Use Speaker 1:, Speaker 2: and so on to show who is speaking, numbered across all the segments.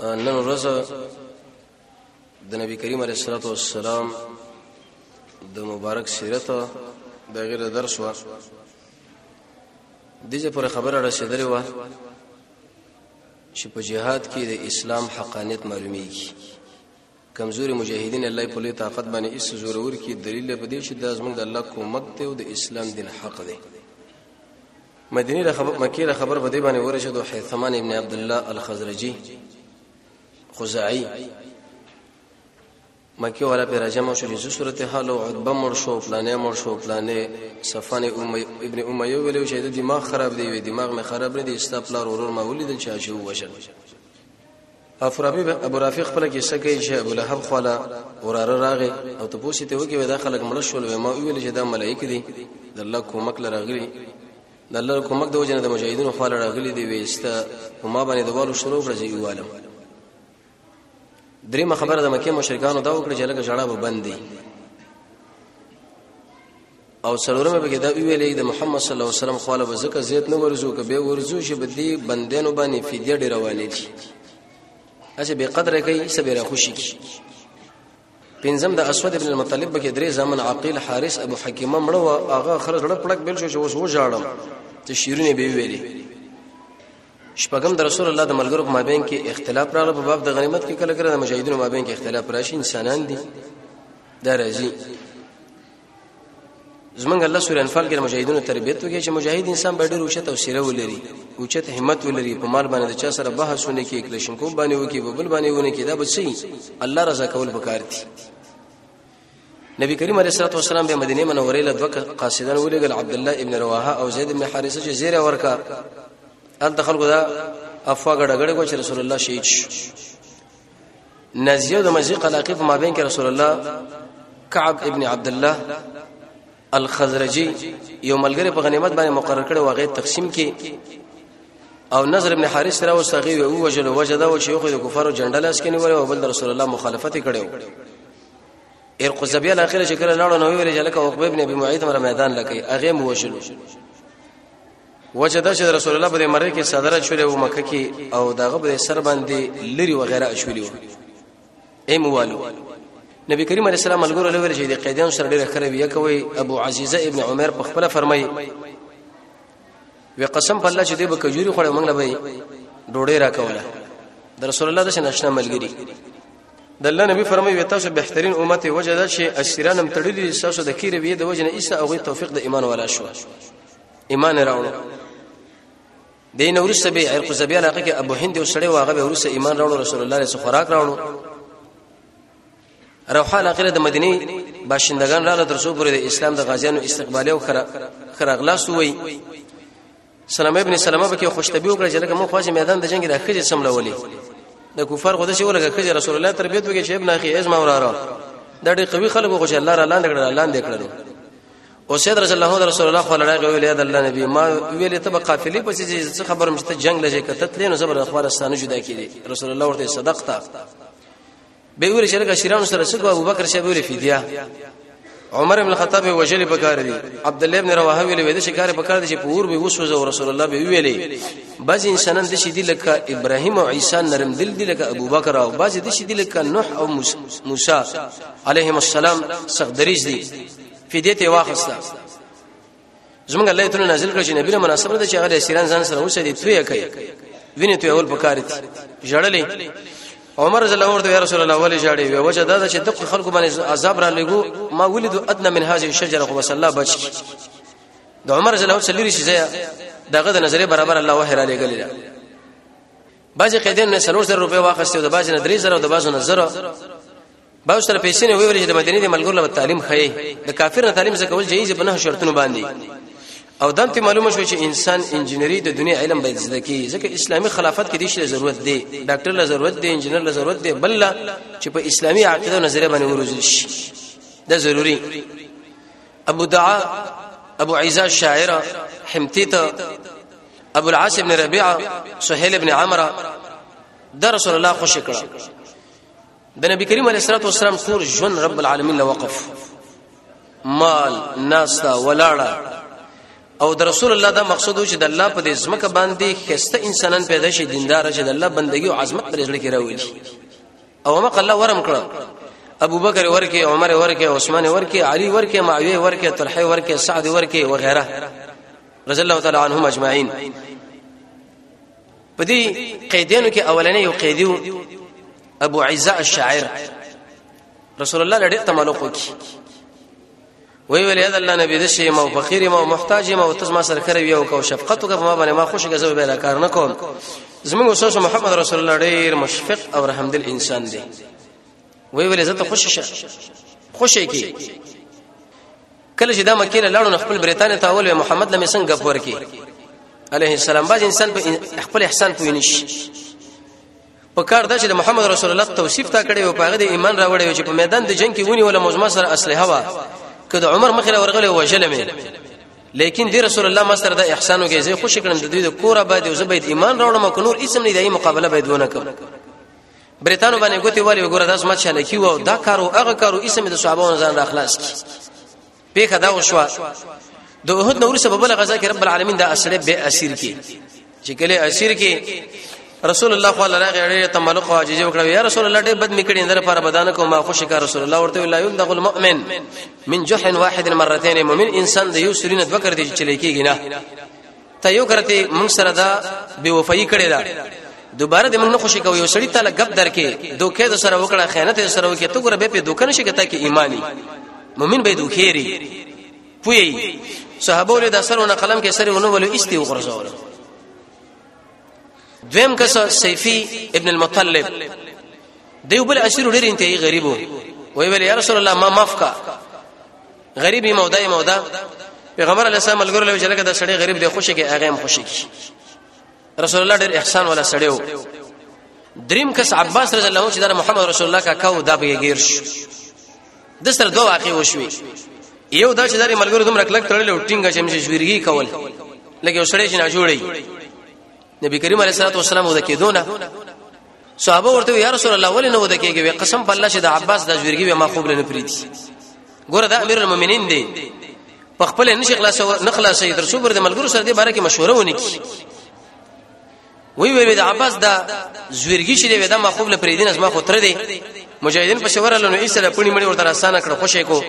Speaker 1: نن ورځ د نبی کریم علیه الصلاه والسلام د مبارک سیرت د غیر درس و دغه پر خبره رسیدلې و چې په جهاد کې د اسلام حقانیت معلومیږي کمزوري مجاهدین الله په لوی طاقت باندې اس زورور کی دلیل په دې چې دا زمونږ د الله کومک ته او د اسلام دین حق دی مدینه له خبر مکی له خبر په دې باندې ورشه د حیثمان ابن عبد الله الخزرجی خزاعی مکی ولا پر راجمه شو چې صورت حال او عتبه مر شو پلانې مر شو پلانې صفان ابن امیه ویلو چې د دماغ خراب دی وی دماغ مې خراب نه دی استاپلار ورور ما ولید چې شو وشل افرابی ابو رافع خپل کې سکه چې ابو لهب خلا وراره راغې او ته پوښتې ته وګي ودا خلک مړ شول ما ویل چې دا ملائکه دي د الله کومک لرغلي د الله کومک د وجنه د مجاهدینو خلا راغلي دی وېستا او ما باندې دوالو شروع کړ چې یوالم دریم خبره د مکه مشرکانو دا وکړه چې لکه جړه به بندي او څلورمه به دا ویلې د محمد صلی الله علیه وسلم خواله به زکه زیات نه ورزو که به ورزو چې به دې بندینو باندې فدیه ډیر والي دي اسی به قدر کوي صبر خوشي کی پنځم د اسود ابن المطلب کې درې زمن عقیل حارث ابو حکیمه مړو هغه خرج لړ پړک بل شو چې اوس وژاړم ته شیرونه به ویلې شپږم د رسول الله د ملګرو په مابین کې اختلاف راغله په باب د غنیمت کې کله کله د مجاهدینو مابین کې اختلاف راشي انسانان دي دا راځي زمونږ الله سورې انفال کې مجاهدونو تربيت وکړي چې مجاهد انسان باید ډېر اوچت او سیره ولري اوچت همت ولري په مال باندې چا سره بحثونه کې کلشن کو باندې وکي په بل باندې ونه کې دا به سي الله رضا کول پکار دي نبی کریم علیه الصلاه والسلام به مدینه منوره له دوه قاصدان ولېګل عبد الله ابن رواحه او زید ابن حارثه چې زیره ورکا ان دخل غدا افوا غړغړ کو چې رسول الله شهید شو نازیه د مزیق علاقه په مابین کې رسول الله کعب ابن عبد الله الخزرجي یو ملګری په غنیمت باندې مقرر کړي واغې تقسیم کې او نظر ابن حارث را وسغي او وجل وجدا او شیوخ د کفارو جندل اس کې نیول او بل رسول الله مخالفت کړي ایر قزبی الاخره چې کله لاړو نو ویل چې لکه عقبه ابن ابي معيط مر میدان لکه اغه مو وشلو وجه دا چې رسول الله پر مره کې صدره چولې او مکه کې او دغه پر سر باندې لری وغیرہ اشولې و ایموالو نبی کریم علیه السلام ملګرو له ورشي د قیدان سره ډیره خره وی کوي ابو عزیزه ابن عمر په خپل فرمایي وی قسم په الله چې دی به کجوري خوړې موږ نه به ډوډۍ راکوله د رسول الله د شنشنا ملګری د الله نبی فرمایي وی تاسو بهترین امت وجه ده چې اسیرانم تړلې تاسو د کیره وی د وجه نه ایسه او توفیق د ایمان ولا شو ایمان راوړو دین ورسته به عرق زبیان هغه کې ابو هند وسړی واغه به ورسته ایمان راوړو رسول الله صلی الله علیه راوړو روحان اخره د مدینه باشندگان را لدر سو پر اسلام د غازیانو استقبال او خرغلاس وای سلام ابن سلمہ به کې خوشتبي وکړه چې لکه مو خواجه میدان د جنگ د اخره سملولې د کفار غوډه شي ولګه خځه رسول الله تربيت وکړي شیب ناخي ازما وراره دا ډېر قوي خلک غوښه الله را لاندې کړل لاندې کړل او سید رسول الله رسول الله خو لړای غویل یاد الله نبی ما ویل ته به قافلې پسې چې خبر مشته جنگ لږه کته تلین زبر افغانستان جدا کړي رسول الله ورته صدقتا به ویل چې لکه شیران سره سګو ابو بکر شه ویل فدیه عمر ابن الخطاب وجلی پکاره دی عبد الله ابن رواحه ویل وې د شکار پکاره دی چې پور به وسوځه او رسول الله به ویلې بعض انسانان د شې دی لکه ابراهیم او عیسی نرم دل دی لکه ابو بکر او بعض د شې دی لکه نوح او موسی علیهم السلام سخت دریج دی فدیه ته واخسته زمونږ الله تعالی نازل کړ چې نبی له مناسبت ده چې هغه د اسیران ځان سره وسدي توې کوي ویني توې اول پکار دي جړلې عمر رضی الله عنه یا رسول الله ولی جاړي وی وجه دا چې دغه خلکو باندې عذاب را لګو ما ولید ادنه من هذه الشجره خو صلی الله بچ د عمر رضی الله عنه سلیری شي دغه د نظر برابر الله وحی را لګل دا بعضی قیدین نه سلور زر روپے واخسته او د بعضی نه درې زر او د بعضی نه زر باو سره پیسې نه ویل چې د مدینه د ملګرو له تعلیم خې د کافر نه تعلیم زکه ول جایز په نه شرطونه باندې او دم ته معلومه شو چې انسان انجنیری د دنیا علم باید زده کی ځکه اسلامی خلافت کې د شي ضرورت دی ډاکټر له ضرورت دی انجنیر له ضرورت دی بل چې په اسلامی عقیده او نظریه باندې وروزل شي دا ضروری ابو دعا ابو عیزا شاعر حمتیت ابو العاص ابن ربيعه سهيل ابن عمرو در رسول الله خوش کړه د نبی کریم علیه الصلاه والسلام ټول ژوند رب العالمین لوقف مال ناستا ولاړه او د رسول الله دا مقصد و چې د الله په دې ځمکه باندې خسته انسانان پیدا شي دیندار شي د الله بندگی او عظمت پر ځل کې راوړي او مق الله ورم کړ ابو بکر ورکه عمر ورکه عثمان ورکه علی ورکه معاویه ورکه طلحه ورکه سعد ورکه وغيرها رضی الله تعالی عنهم اجمعین په دې قیدینو کې اولنې یو قیدیو ابو عزاء الشاعر رسول الله لړې تمالق وکي وی ویل یاد الله نبی دې شی مو فقیر مو محتاج مو تاسو ما سره کړی یو کو شفقت وکړه ما باندې ما خوشی غزو به کار نه کوم زموږ استاد محمد رسول الله ډیر مشفق او رحم دل انسان دی وی ویل زه ته خوشی شه خوشی کی کله چې دا مکه له لاړو خپل بریتانیا ته اول محمد لمه څنګه غفور کی علیه السلام باز انسان په خپل احسان پوی نشي په کار دا چې د محمد رسول الله توصیف تا کړی او په هغه د ایمان راوړی او چې په میدان د جنگ کې ونی ولا مزما سره اصله هوا کله عمر مخله ورغله وجلمه لیکن دی رسول الله ما سره د احسانو کې زه خوش کړم د دوی د کور آباد او زبید ایمان راوړم کو نور اسم نه دی مقابله بيدونه کوم بریتانو باندې ګوتې ولی وګوره داس مت شاله کیو دا کارو هغه کارو اسمه د صحابه ځان را خلاص کی پیخه دا وشو د احد نور سبب بل غزا کې رب العالمین دا اسره به اسیر کی چې کله اسیر کی رسول الله صلی الله علیه و تملق واجج وکړ یا رسول الله ډېر بد میکړي اندر پر بدن کو ما خوش کا رسول الله ورته لا یلدغ المؤمن من جحن واحد مرتين مؤمن انسان د یو سرینه دوکر دی چې لیکيږي نه ته یو کرته موږ سره دا بے وفائی کړی دا دوباره د موږ نه خوشی کوي یو سړی تعالی غب درکې دوکې د سره وکړه خیانت د سره وکړه ته ګره به په دوکان شي کته کې ایمانی مؤمن به دوکېری پوی صحابه له داسرونه قلم کې سره ونه ولې استی وغرزول دویم کس سیفی ابن المطلب دیو بل اسیر ډیر انتهایی غریبو وی ویل یا رسول الله ما معاف کا غریبي مودا مودا پیغمبر علی السلام ملګرو له چلګه د سړی غریب دی خوشی کې هغه هم خوشی کی رسول الله ډېر احسان ولا سړی وو دریم کس عباس رضی الله عنه چې د محمد رسول الله کا کاو دا به غیر شو د سره دوه واقع وشوي یو دا چې د ملګرو دوم رکلک تړل او ټینګه چې مشه جوړیږي کول لکه وسړی چې نه جوړي نبی کریم علیه الصلاه والسلام ودا کېدونه صحابه ورته یا رسول الله ولې نه ودا کېږي وي قسم په الله چې د عباس د جوړګي ما خوب لنه پریدي ګوره دا امیر المؤمنین دی په خپل نشي خلاص نه خلاصې تر څو بر د ملګرو سره دې باره کې مشوره ونی کی وی وی د عباس دا زویرګی چې دی دا ما خوب لنه پریدي نه ما خو تر دی مجاهدین په شوره لنو ایسه د پونی مړي ورته آسان کړ خوشې کو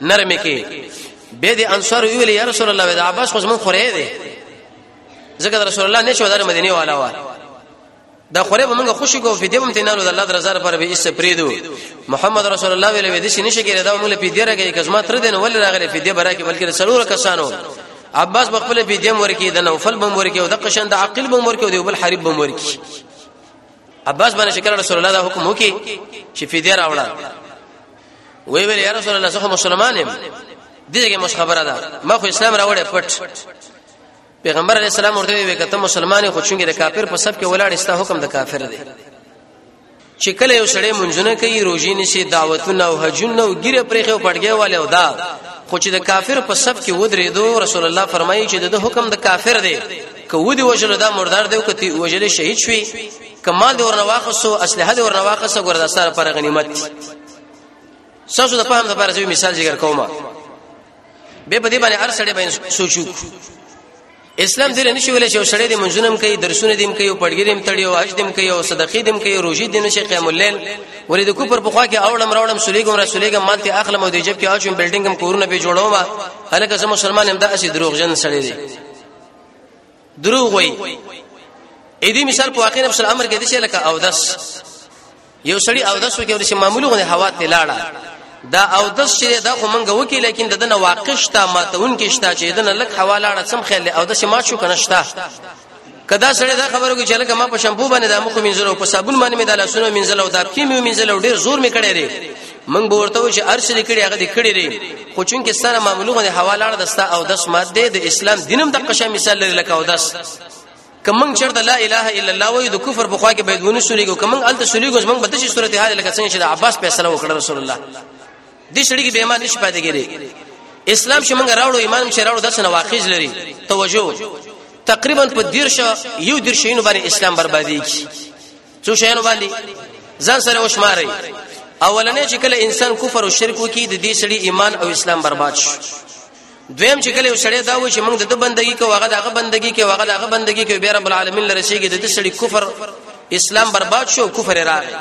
Speaker 1: نرمه کې به د انصار ویل یا رسول الله د عباس خو زمون خورې دی ځکه رسول الله نشو د مدینه والا و دا خوره به موږ خوشی کو فدیه هم تینالو د الله درزار پر به ایسه پریدو محمد رسول الله ویل وې د شي نشه کېره دا موږ فدیه راګي کزما تر دین ول راغله فدیه برا کې بلکې سلور کسانو عباس بخپل فدیه ورکی د نوفل بم ورکی او د قشن د عقل بم ورکی او د بل حریب بم ورکی عباس باندې شکر رسول الله دا حکم وکي چې فدیه راوړه وی ویل یا رسول الله زه مسلمان یم دغه مش خبره ده ما خو اسلام راوړې پټ پیغمبر علی السلام ورته وی کته مسلمان خو چونګې د کافر په سب کې ولاړ استا حکم د کافر دی چې کله یو سړی منځونه کوي روزي نشي دعوتونه او حجونه او ګیره پرېخه او پړګې والے او دا خو چې د کافر په سب کې ودرېدو رسول الله فرمایي چې د حکم د کافر دی که ودی وجل دا مردار دی او کتی وجل شهید شوی کمال دی ورنه واخصو اسلحه دی ورنه واخصو ګردا سره پر غنیمت ساسو د پام د پر مثال ذکر کومه به په دې باندې هر سړی باندې سوچو اسلام دې نه شي ولې چې سړی دې منځونم کوي درسونه دې کوي او پړګې دې تړي او حج دې کوي او صدقې دې کوي روزي دې نشي قیام الليل ولې د کوپر په خوا کې اوړم راوړم سولېګم را سولېګم مال ته اخلم او دې جب کې اچوم بلډینګم کورونه به جوړوم هلکه زه مسلمان هم دا اسی دروغجن سړی دی دروغ وای اې دې مثال په واقع نفس الامر کې دي چې لکه او دس یو سړی او دس وکړي چې معمولی غو هوا ته لاړه دا او دس چې دا خو منګه وکي لیکن دنه واقع شته ماتون کې شته چې دنه لک هوا لاړه سم خیال او دس ما شو کنه شته کدا سړی دا خبرو کې چې لکه ما په شامپو باندې د مخ منځلو په صابون باندې مې د لاسونو منځلو د پښې مې منځلو ډېر زور مې کړی دی من به ورته و چې ارش دې کړي هغه دې کړي لري خو چون کې سره معمولونه د حواله اړه دستا او داس ماده د اسلام دینم د قشه مثال لري لکه او داس کمن چرته لا اله الا الله وې د کفر په خوا کې به دونه سولېږي کمن الته سولېږي من به د شي صورت حال لکه څنګه چې د عباس فیصله وکړه رسول الله دې شړې کې به ایمان نشي پاتې کېږي اسلام چې موږ راوړو ایمان چې راوړو داس نه واقعي لري توجه تقریبا په دیرشه یو دیرشه نو باندې اسلام بربادي کی څو شیانو باندې ځان سره وشماري اولنې چې کله انسان کفر او شرک وکي د دې سړي ایمان او اسلام برباد شي دویم چې کله سړی دا و چې موږ د بندګي کو هغه دغه بندګي کې هغه دغه بندګي کې به رب العالمین لرسیږي د دې سړي کفر اسلام برباد شو کفر راغی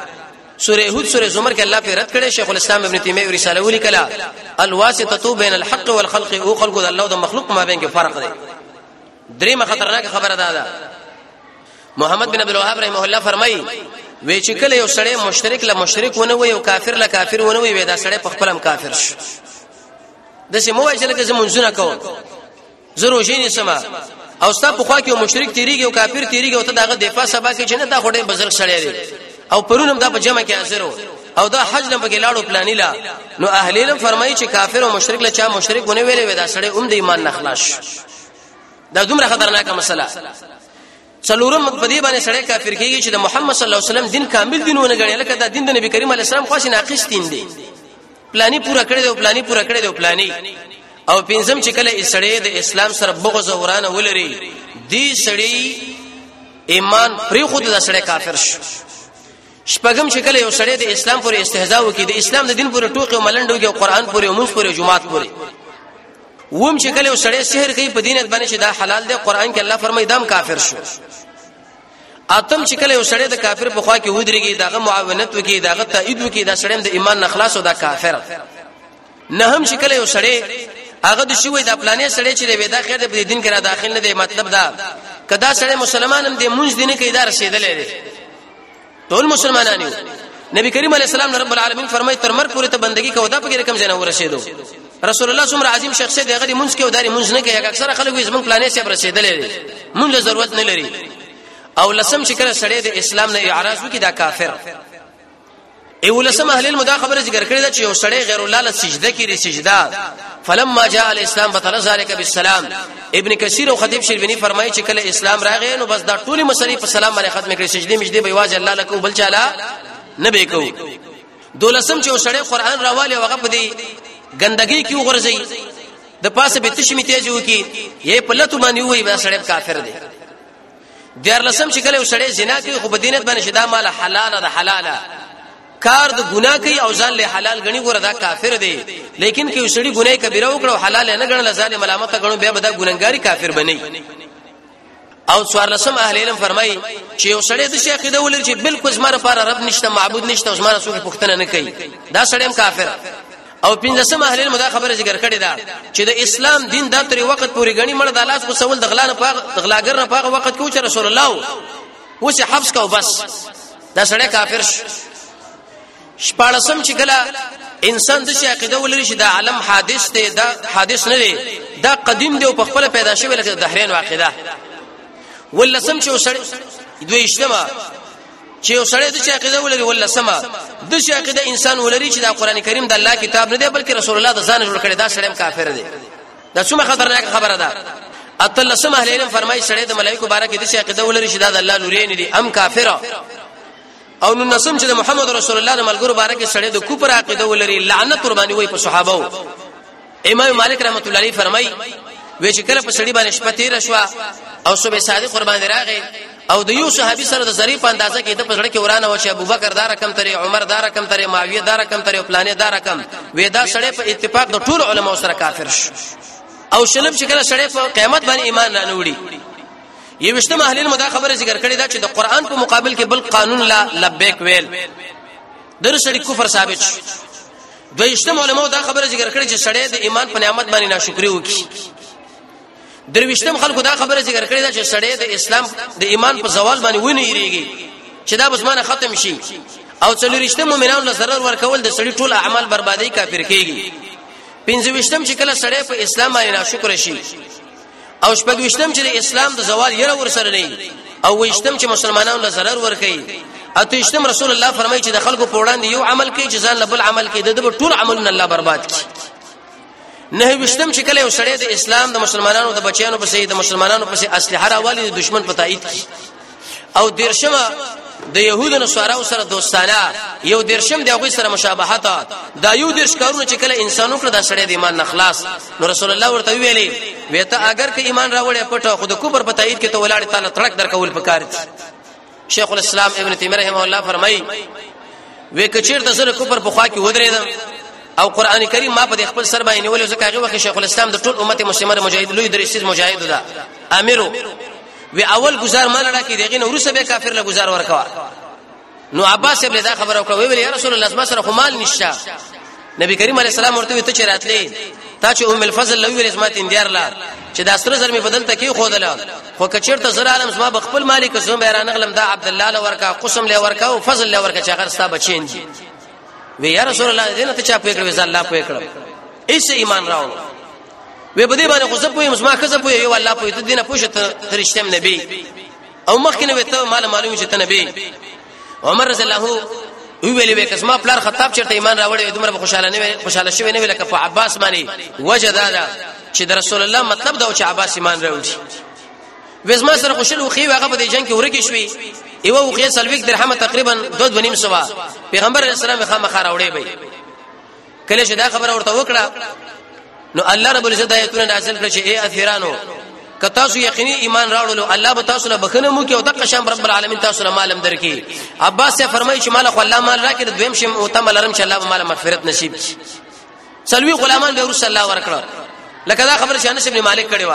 Speaker 1: سوره هود سوره زمر کې الله په رد کړي شیخ الاسلام ابن تیمیه رساله ولیکله الواسطه بین الحق والخلق او خلق د الله او د مخلوق مابین کې فرق دی دریمه خطرناک خبره دا ده محمد بن عبد الوهاب رحمه الله فرمایي وی چې کله یو سړی مشرک له مشرک ونه وي او کافر له کافر ونه وي دا سړی په خپلم کافر شي د سه مو اجل کې زمونږونه کوم زرو شي نه سما او ستا په خوا کې مشرک تیریږي او کافر تیریږي او ته داغه دفاع سبا کې چې نه دا خوري بزرګ سړی دی او پرونم دا په جمع کې حاضر وو او دا حج لم بګی لاړو پلاني لا نو اهل علم فرمایي چې کافر او مشرک له چا مشرک ونه ویلې ودا سړی اوم د ایمان نخلاص دا دومره خطرناکه مسله څلورم په دې باندې سړی کافر کیږي چې د محمد صلی الله علیه وسلم دین کامل دین ونه غړي لکه دا دین د نبی کریم علیه السلام خو شي ناقص دین دی پلاني پورا کړی دی پلاني پورا کړی دی پلاني او پنځم چې کله سړی د اسلام سره بغض او ورانه ولري دی سړی ایمان پری خود د سړی کافر شو شپږم چې کله یو سړی د اسلام پر استهزاء وکړي د اسلام د دین پر ټوکې او ملنډو کې او قران پر او موږ پر جمعات پر ووم چې کله سړی سحر کوي په دینت باندې چې دا حلال دی قران کې الله فرمایي دام کافر شو اتم چې کله یو سړی د کافر په خوا کې ودرېږي داغه معاونت وکي داغه تایید وکي دا سړی د ایمان نه خلاص او دا کافر نه هم چې کله یو سړی هغه د شوې د پلانې سړی چې وې دا خیر د دین کې را داخل نه دی مطلب دا کدا سړی مسلمان هم دی مونږ دینه کې دا رسیدلې دی ټول مسلمانان یو نبی کریم علیه السلام رب العالمین فرمای تر مرګ پورې ته بندگی کوو دا پکې کوم ځای نه ورسېدو رسول الله څومره عظیم شخص دی غری مونږ کې او داري مونږ نه کوي اکثره خلک یې زمونږ پلانې سره رسیدلې دي مونږ له ضرورت نه لري او لسم چې کله سړی د اسلام نه اعراض وکي دا کافر ای ولسم اهل المدا خبره ذکر کړی دا چې یو سړی غیر الله له سجده کې سجده فلما جاء الاسلام بطل ذلك بالسلام ابن کثیر او خطیب شربینی فرمایي چې کله اسلام راغی نو بس دا ټولي مسلې په سلام باندې ختم کړي سجدي مجدي به واځي الله لکه بل چاله نه به کو دولسم چې وسړی قران راواله هغه په دې ګندګي کې وغورځي د پاسه به تشمی تیز وکي یې په لته باندې وای به سړی کافر دی دیار لسم چې کله وسړی زنا کوي خو په دینت باندې شدا مال حلاله ده حلاله کار د ګناه کوي او ځان له حلال غني ګوره دا کافر دی لیکن کې وسړي ګناه کبیره وکړو حلال نه غنل ځان ملامت غنو بیا به دا ګناګاری کافر بنئ او څوار لسم اهل علم فرمای چې یو سړی د شیخ د ولر چې بالکل زما لپاره رب نشته معبود نشته او زما رسول پښتنه نه کوي دا سړی کافر او پنځم اهل علم دا خبره ذکر کړې ده چې د اسلام دین د تر وخت پورې غني مړ د لاس کو سوال د غلا نه پاغ د غلاګر نه پاغ وخت کو چې رسول الله اوس یې حبس کو بس دا سړی کافر شو شپاړسم چې کله انسان د شي عقیده ولري چې دا عالم حادث دی دا حادث نه دی دا قدیم دی او په خپل پیدا شوی لکه د هرین واقع ده ولسم چې وسړ دوی اجتماع چې یو سړی د چا عقیده ولري ولا سما د چا عقیده انسان ولري چې دا قران کریم د الله کتاب نه دی بلکې رسول الله د ځان جوړ کړی دا سړی کافر دی دا څومره خطرناک خبره ده اتلسم اهل علم فرمایي سړی د ملائکه بارک دي چې عقیده ولري چې دا د الله نورې نه دي ام کافر او نو نسم چې د محمد رسول الله د ملګرو بارک سړی د کوپر عقیده ولري لعنت قرباني وای په صحابه امام مالک رحمت الله علیه فرمایي وې چې کله په سړی باندې شپه تیر شو او صبح صادق قربان راغی او د یو صحابي سره د ذری په اندازه کې د پزړه کې ورانه و چې ابوبکر دا رقم ترې عمر دا رقم ترې معاویه دا رقم ترې پلانې دا رقم وې دا سړی په اتفاق د ټول علما سره کافر شو او شلم چې کله سړی په قیامت باندې ایمان نه وړي یوشته محلل مدا خبره ذکر کړې دا چې د قران په مقابل کې بل قانون لا لبیک ویل در سړی کفر ثابت شو دویشته علماء دا خبره ذکر کړې چې سړی د ایمان په نعمت باندې ناشکری وکړي درويشتم خلکو دا خبره ذکر کړې ده چې سړی د اسلام د ایمان په زوال باندې ونی ریږي چې دا بسمانه ختم شي او څلورشتم مؤمنانو له ضرر ورکول د سړی ټول اعمال بربادي کافر کیږي پنځوشتم چې کله سړی په اسلام باندې ناشکر شي او شپږوشتم چې د اسلام د زوال یره ور سره نه او وشتم چې مسلمانانو له ضرر ور کوي اتوشتم رسول الله فرمایي چې د خلکو په وړاندې یو عمل کوي چې ځان له بل عمل کوي د ټول عملونه الله برباد کوي نه وشتم چې کله یو سړی د اسلام د مسلمانانو د بچیانو په سي د مسلمانانو په سي اسلحه راوالي د دشمن په تایید کی او دیرشمه د يهودو نو سره سره دوستانه یو درشم دغه سره مشابهت دا یو درش کارونه چې کله انسانو کړ دا سړی د ایمان نه خلاص نو رسول الله ورته ویلي وته اگر که ایمان راوړې پټه خود کوبر په تایید کې ته ولاړ تعالی ترک درکول پکار دي شیخ الاسلام ابن تیمیه رحم الله فرمایي وې کچیر د زره کفر په خوا کې ودرېدم او قران کریم ما په خپل سر باندې نیولې ځکه هغه وخت شیخ الاسلام د ټول امت مسلمان مجاهد لوی درسیز مجاهد ده امیرو وی اول گزار مال را کې دغه نور سبه کافر له گزار ورکوا نو عباس ابن دا خبر او کوي ویل یا رسول الله ما سره خمال نشته نبی کریم علیه السلام ورته وی ته چې راتلې تا چې ام الفضل لوی ویل زما تندیار لا چې دا سره زر می بدل تکي خو دلا خو کچیرته زر عالم زما بخپل مالک زوم بیران غلم دا عبد الله لورکا قسم لورکا او فضل لورکا چې هغه ستا بچین دي وی یا رسول الله دې نه ته چا پوي کړو ځل الله پوي کړو ایس ایمان راو وی بده باندې خو زه پوي مسما خزه پوي یو الله پوي ته دینه پوښته ترشتم نبی او مخکې نو ته مال معلوم چې ته نبی عمر رضی الله وی ویلې وې کسما پلار خطاب چرته ایمان راوړې دومره خوشاله نه وي خوشاله شوی نه وي لکه په عباس باندې وجه دا ده چې د رسول الله مطلب دا و چې عباس ایمان راوړي وزما سره خوشاله وخی هغه په دې جنگ کې ورګی شوی یو وخی سلویک درهم تقریبا 2.5 سوا پیغمبر علیه السلام خامخا راوړې وي کله چې دا خبره ورته وکړه نو الله رب العزت آیتونه نازل کړ چې اے اثیرانو که تاسو یقیني ایمان راوړلو الله به تاسو له بخنه مو کې او دغه شان رب العالمین تاسو له مالم درکې عباس سے فرمایي چې مال خو الله مال راکړي دویم شم او تم لرم چې الله به مال مغفرت نصیب شي سلوي غلامان به رسول الله ورکړه لکه دا خبره شانس ابن مالک کړي و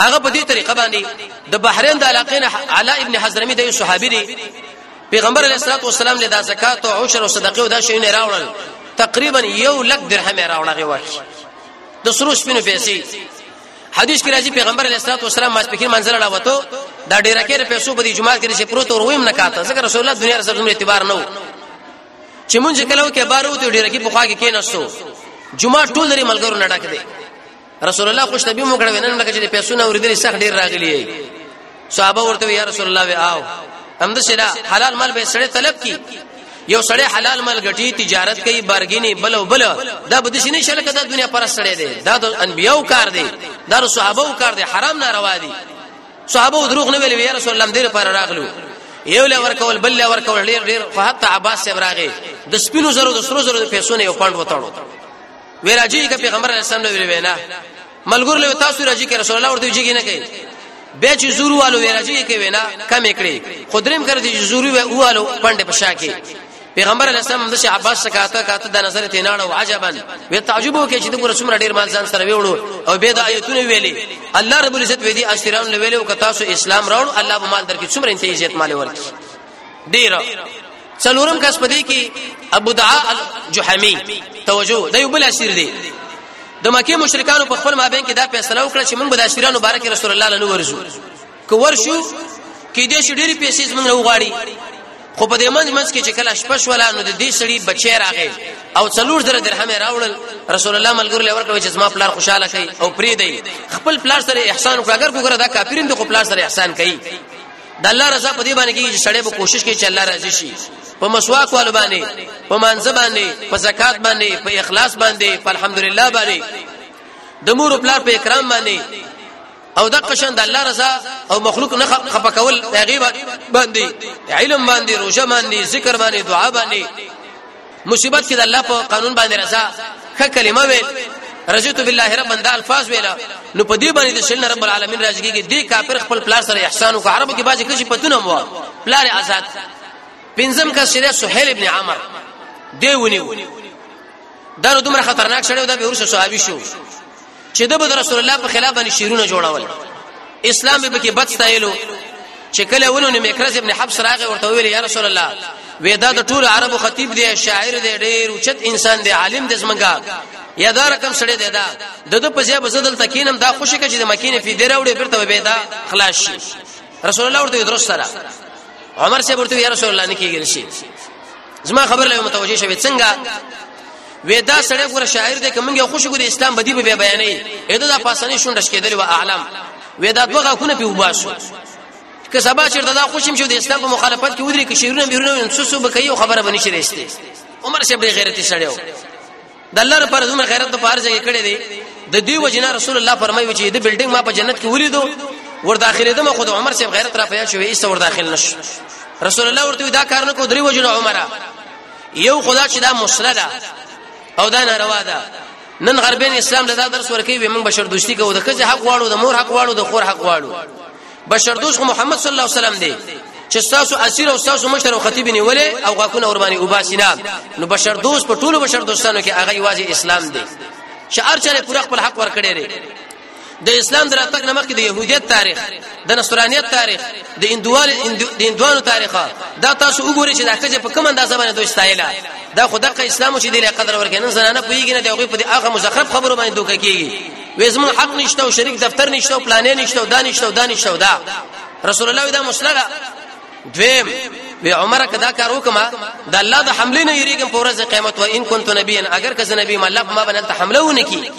Speaker 1: هغه په دې طریقه باندې د بحرین د علاقې نه علا ابن حضرمی د صحابي دی پیغمبر علیه الصلاه والسلام له زکات او عشر او صدقه او دا شی نه راوړل تقریبا یو لک درهم راوړل غوښ د سرو سپینو پیسې حدیث کې راځي پیغمبر علیه الصلاه والسلام ما پکې منزل لا وته دا ډیره کې پیسو په دې جمعه کې چې پروت ور ویم نه کاته ځکه رسول الله دنیا سره دومره اعتبار نه و چې مونږ کله کې بارو ته ډیره کې په خوا کې کېناستو جمعه ټول لري ملګرو نه ډک دي رسول الله خوش تبي مو کړو نن لکه چې پیسو نه اوریدل سخت ډیر راغلی صحابه ورته یا رسول الله او هم د شدا حلال مال به سړی طلب کی یو سړی حلال مال غټي تجارت کوي بارګینی بل او بل دا بده شي نه شل کده دنیا پر سړی دی دا د انبیو کار دی دا د صحابه کار دی حرام نه روا دی صحابه دروغ نه ویل یا رسول الله دې پر راغلو یو له ورکول بل له ورکول ډیر ډیر خو حتی عباس صاحب راغی د سپینو زرو د سرو زرو د پیسو نه یو پاند وتاړو وی راځي کې پیغمبر اسلام نو وینا ملګر له تاسو راځي کې رسول الله ورته جګی نه کوي به چې زورو والو وی راځي کې وینا کم کړي خدریم کړ دي زورو والو پنده پشا کې پیغمبر علی السلام د شیخ عباس سکاته کاته د نظر ته نه او عجبا وی تعجب وکړي چې د ګور څومره ډیر مال ځان سره ویوړو او به د آیتونه ویلي الله رب العزت وی دي اشترام لویلو کتا سو اسلام راوړ الله به مال درکې څومره انتهیت مال ورکړي ډیر څلورم کس پدې کې ابو دعاء الجحمی توجه دا یو بل اسیر دی د مکه مشرکانو په خپل مابین کې دا فیصله وکړه چې موږ به د اسیرانو بارک رسول الله لنو ورزو که ورشو کې دې شډيري پیسې موږ نه وغاړي خو په دې منځ منځ کې چې کله شپه شولا نو د دې سړي بچی راغی او څلور زره درهم راوړل رسول الله ملګری لور کوي چې زما پلار خوشاله شي او پری دی خپل پلار سره احسان وکړ اگر وګوره دا کافرین د خپل پلار سره احسان کوي د الله رضا په دې باندې کې چې سړی به کوشش کوي چې الله راضي شي په مسواک والو باندې په مانځ باندې په زکات باندې په اخلاص باندې په الحمدلله باندې د مور پلار په اکرام باندې او د قشن د الله رضا او مخلوق نه خپه کول هغه باندې علم باندې روزه باندې ذکر باندې دعا باندې مصیبت کې د الله په قانون باندې رضا ښه کلمه ویل رضیت بالله رب دا الفاظ ویلا نو په دې باندې د شل رب العالمین راځي کې دې کافر خپل پلار سره احسان وکړ عربو کې باځي کښې پتونه مو پلار آزاد پنځم کس شری سهیل ابن عمر دی ونیو دا دومره خطرناک شړیو دا به ورسره صحابي شو چې د بد رسول الله په خلاف باندې شیرونه جوړول اسلام به کې بد ستایلو چې کله ولونه میکرز ابن حبس راغی ورته ویل یا رسول الله ودا د ټول عربو خطیب دی شاعر دی ډیر اوچت انسان دی عالم دی زمنګا یا دا رقم سړی دی دا د دو په ځای بزدل تکینم دا خوشی کچې د مکینې فی دی راوړي برته به دا خلاص شي رسول الله ورته درست سره عمر سے ورته یا رسول الله نکیږي شي زما خبر له متوجه شوی څنګه ودا سړی ګور شاعر دی کومګه خوشو ګور اسلام بدی به بیانې اېدا د پاسنې شونډش کېدل و اعلم ودا دوغه خونه په وباسو که سبا چیرته دا خوشم شو د اسلام په مخالفت کې ودرې کې شعرونه بیرونه انسوسو بکې خبره بنې شریسته عمر شپ غیرتی سړیو د الله لپاره زما خیرت په فرض کې کړی دی د دې وجنا رسول الله فرمایي چې د بلډینګ ما په جنت کې ولیدو ور داخله دمه خود عمر صاحب غیرت را پیدا شوې ایست ور داخل نش رسول الله ورته دا کار نه کو درې وجنا عمره یو خدا چې دا مسله ده او دا ناروا ده نن غربین اسلام له دا درس ورکی به موږ بشر دوستی کوو د کځه حق واړو د مور حق واړو د خور حق واړو بشردوست محمد صلی الله علیه وسلم دی چې تاسو اسیر او تاسو مشر او خطیب نیولې او غاکونه ور باندې وباسینا نو بشر دوست په ټولو بشر دوستانو کې هغه واځي اسلام دی چې ارچره پوره خپل حق ور کړی دی د اسلام دراتک نمک د يهوديت تاریخ د نصرانيت تاریخ د اندوال د اندوانو تاریخ دا تاسو وګورئ چې دا کجه په کوم انداز باندې دوی ستایله دا خدای اسلام چې د قدر ورکې نن زنانه پویږي نه دی او په هغه مزخرف خبرو باندې دوک کیږي وې زمون حق نشته او شریک دفتر نشته او پلانې نشته او دا نشته او دا نشته او دا رسول الله دا مسله ده دویم وی عمر کدا کار وکما د الله د حمله نه یریګم په ورځ قیامت و ان کنت نبیا اگر که نبی ما الله ما بنت حمله ونکی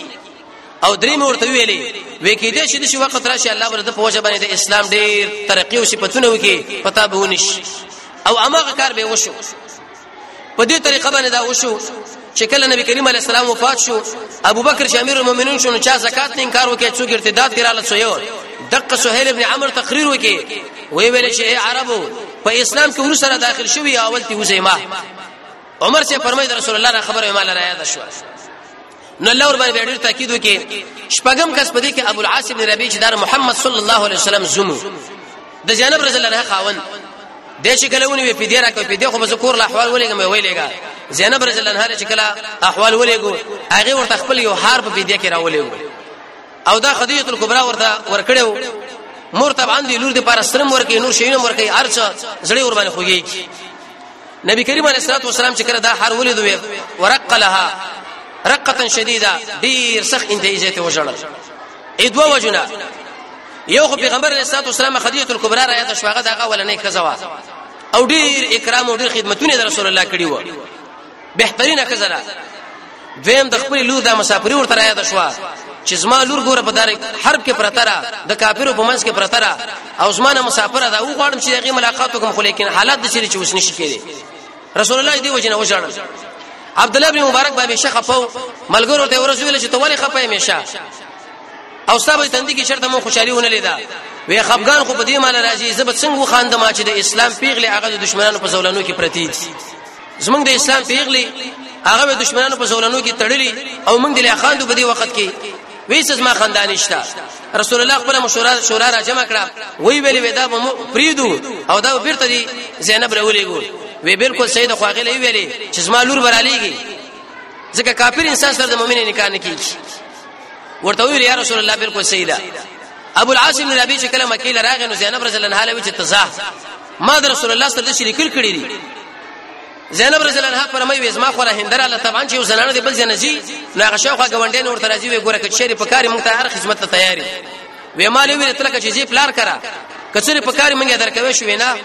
Speaker 1: او درې مې ورته ویلې وې کې دې چې د شي وخت راشي الله ورته په وجه باندې د اسلام ډېر ترقی او صفاتونه وکي پتا به ونش او اماغه کار به وشو په دې طریقه باندې دا وشو چې کله نبی کریم علیه السلام وفات شو ابو بکر چې امیر المؤمنین شو نو چا زکات نه انکار وکړ چې ارتداد کړه سو یو دقه سهیل ابن عمرو تقریر وکړي وی ویل چې عربو په اسلام کې ورسره داخل شوی اول تی وزیمه عمر سے فرمایي رسول الله خبره مال را یاد شو نو الله ور باندې ډېر تاکید وکي شپږم کس په دې کې ابو العاص بن ربيع چې دار محمد صلی الله علیه وسلم زمو د جناب رسول الله خاوند د چې کله ونی په دې راکو په دې خو به ذکر له احوال ولېګم ویلېګا زینب رضی الله عنها چې کله احوال ولېګو هغه ورته خپل یو هار په دې کې راولېګو او دا خدیجه الکبرى ورته ورکړو مرتب عندي لور دې پر سرم ورکې نور شینم ورکې ارچ زړې ور باندې خوږي نبی کریم علیه الصلاه والسلام چې کړه دا هر ولید وي ورق لها رقه شدیده ډیر سخت انتهیزه ته وژړل اې دوه وجنه یو خو پیغمبر علیه الصلاه والسلام خدیجه الکبرى را یاد شوغه دغه ولنې کزوا او ډیر اکرام او ډیر خدمتونه رسول الله کړی و بهترینه کزلا دویم د خپل لور د مسافری ورته راځه شو چې زما لور ګوره په دار حرب کې پرتره د کافرو په منځ کې پرتره او زما نه مسافر ده او غواړم چې هغه ملاقات وکم خو لیکن حالات د چیرې چې وسنی شي کېږي رسول الله دی وجنه وژړل عبد الله بن مبارک باندې شخه پاو ملګرو ته ورسول چې توله خپه همیشه او ستاسو تندې کې شرط مو خوشالي ونه لیدا وی خفغان خو په دې معنی راځي زبد څنګه خاندم چې د اسلام پیغله هغه د دشمنانو په زولانو کې پرتی دي زمونږ د اسلام پیغلی هغه به دشمنانو په زولنو کې تړلی او موږ د لخواندو په دې وخت کې ویس ما خندان نشتا رسول الله خپل مشوره شورا را جمع کړه وی ویلې ودا به پریدو او دا بیرته دی زینب راولې ګو وی بالکل سید خواغلی ویلې چې زما لور برالیږي ځکه کافر انسان سره د مؤمن نکاح نه کیږي ورته ویل یا رسول الله بالکل سیدا ابو العاصم نبی چې کله مکه لراغ نو زینب رضی الله عنها لوي چې تزاه ما د رسول الله سره د شریک کړی دی زینب رضی الله عنها فرمایي وې زما خو له هندره الله طبعا چې زنانه دی بل ځای نه جی نو هغه شاوخوا ګوندین ورته راځي وې ګوره کچې لري په کار مونږ ته هر خدمت ته تیار یو وې مالې وې تل کچې جی پلار کرا کچې په کار مونږه درکوي شو نه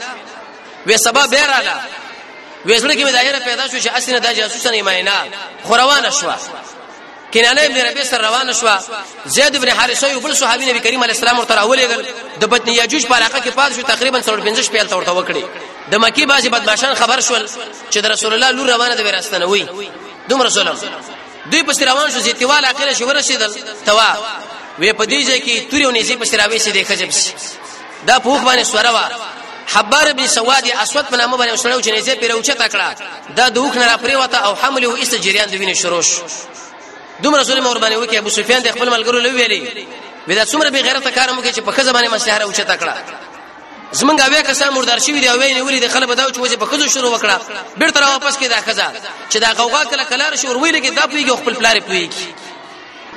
Speaker 1: وې سبا به رااله وې زړه کې مې دایره پیدا شو چې اسنه د جاسوسانه ماینا خو روانه شو کنانه ابن ربی سره روان شو زید ابن حارثه یو بل صحابي نبی کریم علی السلام ورته راولېګل د بطن یاجوج په علاقه کې پات شو تقریبا 350 پیل تورته وکړي د مکی بازي بدمعشان خبر شول چې د رسول الله لور روانه د وراستنه وي دوم رسول الله دوی پس روان شو زیتواله اخر شو ورسېدل توا وې په دې ځای کې توري او نيزي پس راوي سي د خجب دا په وخ باندې سوره وا حبار بن سواد اسود په نامه باندې سره چې زه پیروچه تکړه دا د وخ نه را پریوته او حمله او است جریان د وینې شروع شو دومره رسول مور باندې وکي ابو سفیان د خپل ملګرو لوي ویلي ودا څومره به غیرت کار مو کې چې په خزه باندې مسله را اوچه تکړه زمونږ اوې کسان مردار شوی دی اوې نیولې د خلک بداو چې وځي په خزو شروع وکړه بیرته واپس کې دا خزه چې دا غوغا کله کلار شو وروي لګي دا پیږي خپل پلار پیږي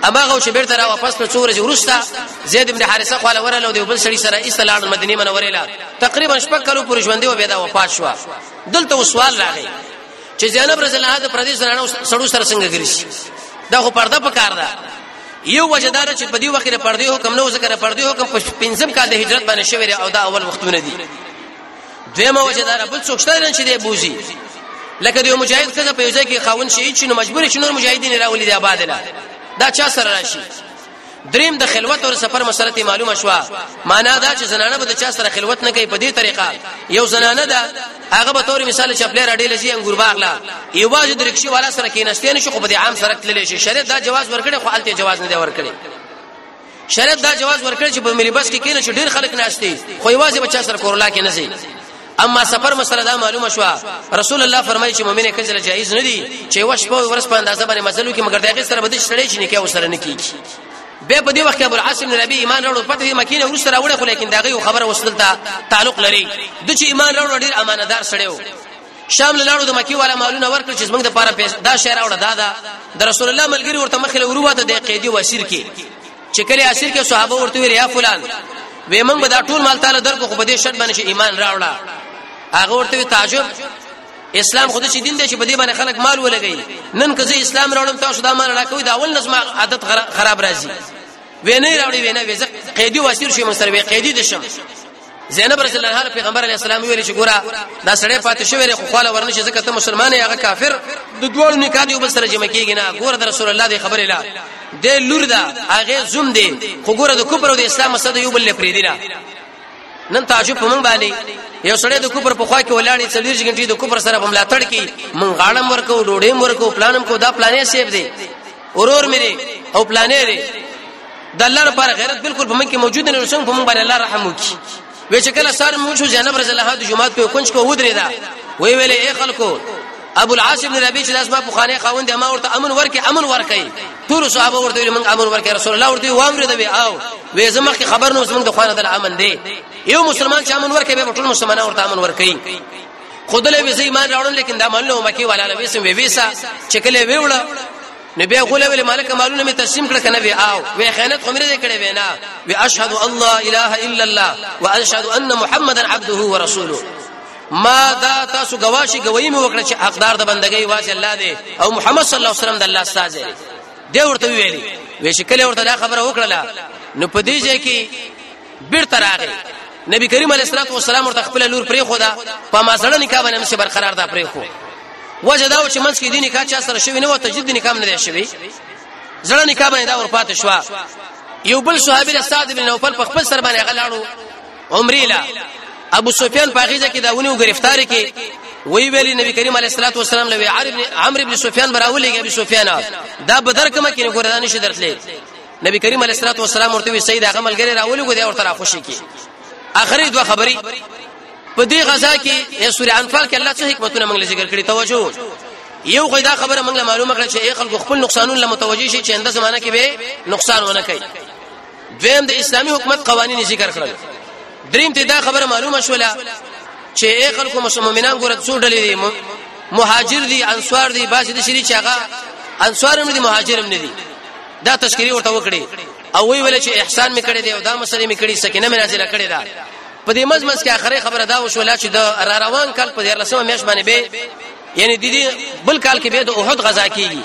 Speaker 1: اما غو چې بیرته را واپس په څو ورځې ورسته زید ابن حارثه خو له ورله دی بل سړي سره ایستلان مدینه منوره لا تقریبا شپږ کلو پورې ژوندې و بيدا وفات شو دلته سوال راغی چې زینب رضی الله عنها د پردیس زنانو سړو سره څنګه ګرځي دا خو پرده پکار ده یو وجدار چې په دې وخت کې پردې حکم نو ذکر پردې حکم په پنځم کال د هجرت باندې شوی او دا اول وختونه دي دیمه وجه دا بل څوک شته نه چې دی بوزي لکه یو مجاهد څنګه په یو ځای کې خاون شي چې نو مجبور شي نور مجاهدین راولي دی آباد نه دا چا سره راشي دریم د خلوت او سفر مسله ته معلومه شو معنا دا چې زنانه به د چا سره خلوت نه کوي په دې طریقه یو زنانه ده هغه به تور مثال چې خپل راډي لږی انګور باغلا یو باز د رکشي والا سره کیناستین شو خو په دې عام سره تللی شي شریعت دا جواز ورکړي خو الته جواز نه دی ورکړي شریعت دا جواز ورکړي چې په ملي بس کې کینې چې ډیر خلک ناشتي خو یوازې بچا سره کورولا کې نه زی اما سفر مسله دا معلومه شو رسول الله فرمایي چې مؤمنه کجله جایز نه دي چې وښ په ورس په اندازه باندې مسلو کې مګر دغه سره بده شړې چې نکاح وسره نه کیږي به په دې وخت کې ابو العاصم نبی ایمان راوړ پته دې مکینه ورسره راوړ خو لیکن داغه خبره وسلته تعلق لري د چې ایمان راوړ ډیر امانتدار سړیو شام له لاړو د مکی والا مالونه ورکړ چې زمنګ د پاره پیسې دا شعر اوړه دا دا د رسول الله ملګری ورته مخې له وروته د قیدی وسیر کې چې کله اسیر کې صحابه ورته ویل یا فلان وې موږ به دا ټول مال تعالی درکو خو په دې شرط باندې چې ایمان راوړه هغه ورته تعجب اسلام خود چې دین دی چې په دې باندې خلک مال ولګي نن که زه اسلام راوړم تاسو دا مال راکوي دا اول نظم عادت خراب راځي وینې راوړي وینې وې قیدی وسیر شي مستر وې قیدی دشم زینب رضی الله عنها پیغمبر علی السلام ویل چې ګوره دا سړی پاتې شوی خو خاله ورنشي ځکه ته مسلمان یې هغه کافر د دوه نکاح دی وبس سره جمع کیږي نه ګوره د رسول الله دی خبره لا د لور دا هغه زوم دی خو ګوره د کفر او د اسلام مسله یو بل پرې دی نه نن تعجب په مونږ باندې یو سړی د کوپر په خوا کې ولاړې څلور غنټې د کوپر سره په ملاتړ کې مونږ غاړم ورکو ډوډۍ ورکو پلانم کو دا پلانې سیب دی اورور مې دی او پلانې دی د الله لپاره غیرت بالکل په من کې موجود نه رسنګ په من باندې الله رحم وکړي وې چې کله سار مو شو جناب رسول الله د جمعات په کونج کو ودرې دا وی ویلې اے خلکو ابو العاص ابن ربيع چې داس ما په خانه خاوند ما ورته امن ورکه امن ورکه ټول صحابه ورته ویل من امن ورکه رسول الله ورته وامر دی او وې زما کې خبر نو زمونږ د خوانه د امن دی یو مسلمان چې امن ورکه به ټول مسلمانان ورته امن ورکه خودلې وی زی مان راوړل لیکن دا مالونه مکی والا له وسم وی ویسا چې کله وی وړه نو بیا غوله ویل مالک مالونه می تسلیم کړ کنه وی آو وی خیانت خمره دې کړې وینا وی اشهد الله اله الا الله واشهد ان محمدا عبده ورسوله ما دا تاسو گواشه گواہی مې وکړه چې حقدار د بندګۍ واځي الله دی او محمد صلی الله علیه وسلم د الله استاد دی دی ورته ویلي وی شکل ورته دا خبره وکړه نو په دې ځای کې بیرته راغی نبی کریم علیه الصلاه والسلام ورته خپل لور پرې خو دا په مازړه نکاح باندې مشه برقرار دا پرې خو وجه دا چې منځ کې دیني کا چا سره شوی نه و تجدید نکاح نه دی شوی زړه نکاح باندې دا ورپات شو یو بل صحابي له سعد بن نوفل په خپل سر باندې غلاړو عمرې لا ابو سفیان په غیزه کې دا ونیو گرفتار کې وی ویلی نبی کریم علیه الصلاه والسلام له عمرو بن سفیان براولې ابو سفیان دا بدر کما کې نه ګورانه شي درتلې نبی کریم علیه الصلاه والسلام ورته وی سید هغه ملګری راولې ګو دی ورته را خوشی کی اخري دوه خبري په دې غزا کې یا سورې انفال کې الله څه حکمتونه موږ ذکر کړی توجه یو خو دا خبره موږ معلومه کړه چې ای خلکو خپل نقصانون له متوجي شي چې انده زمانہ کې به نقصان ونه کوي دویم د اسلامي حکومت قوانين ذکر کړل دریم ته دا خبره معلومه شوله چې ای خلکو مسلمانان ګور څو ډلې دي مهاجر دي انصار دي باسي د شری چاغه انصار هم دي مهاجر هم دي دا تشکری ورته وکړي او وی ویل چې احسان می کړی دی او دا مسلې می کړی سکینه می نازله کړی دا په دې مزمز کې اخره خبره دا وشوله چې د را روان کال په 14 میش باندې به یعنی د دې بل کال کې به د احد غزا کیږي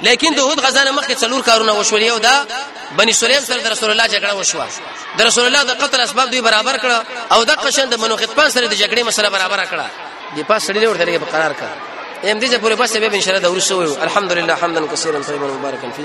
Speaker 1: لیکن د احد غزا نه مخکې څلور کارونه وشول یو دا بنی سلیم سره د رسول الله جګړه وشو د رسول الله د قتل اسباب دوی برابر کړه او د قشن د منو خطبان سره د جګړې مسله برابر کړه دی پاس سړي ورته لګي په قرار کړه ام دې چې پورې پاسه به ان شاء الله د ورسو الحمدلله حمدا کثیرا طیبا مبارکا فی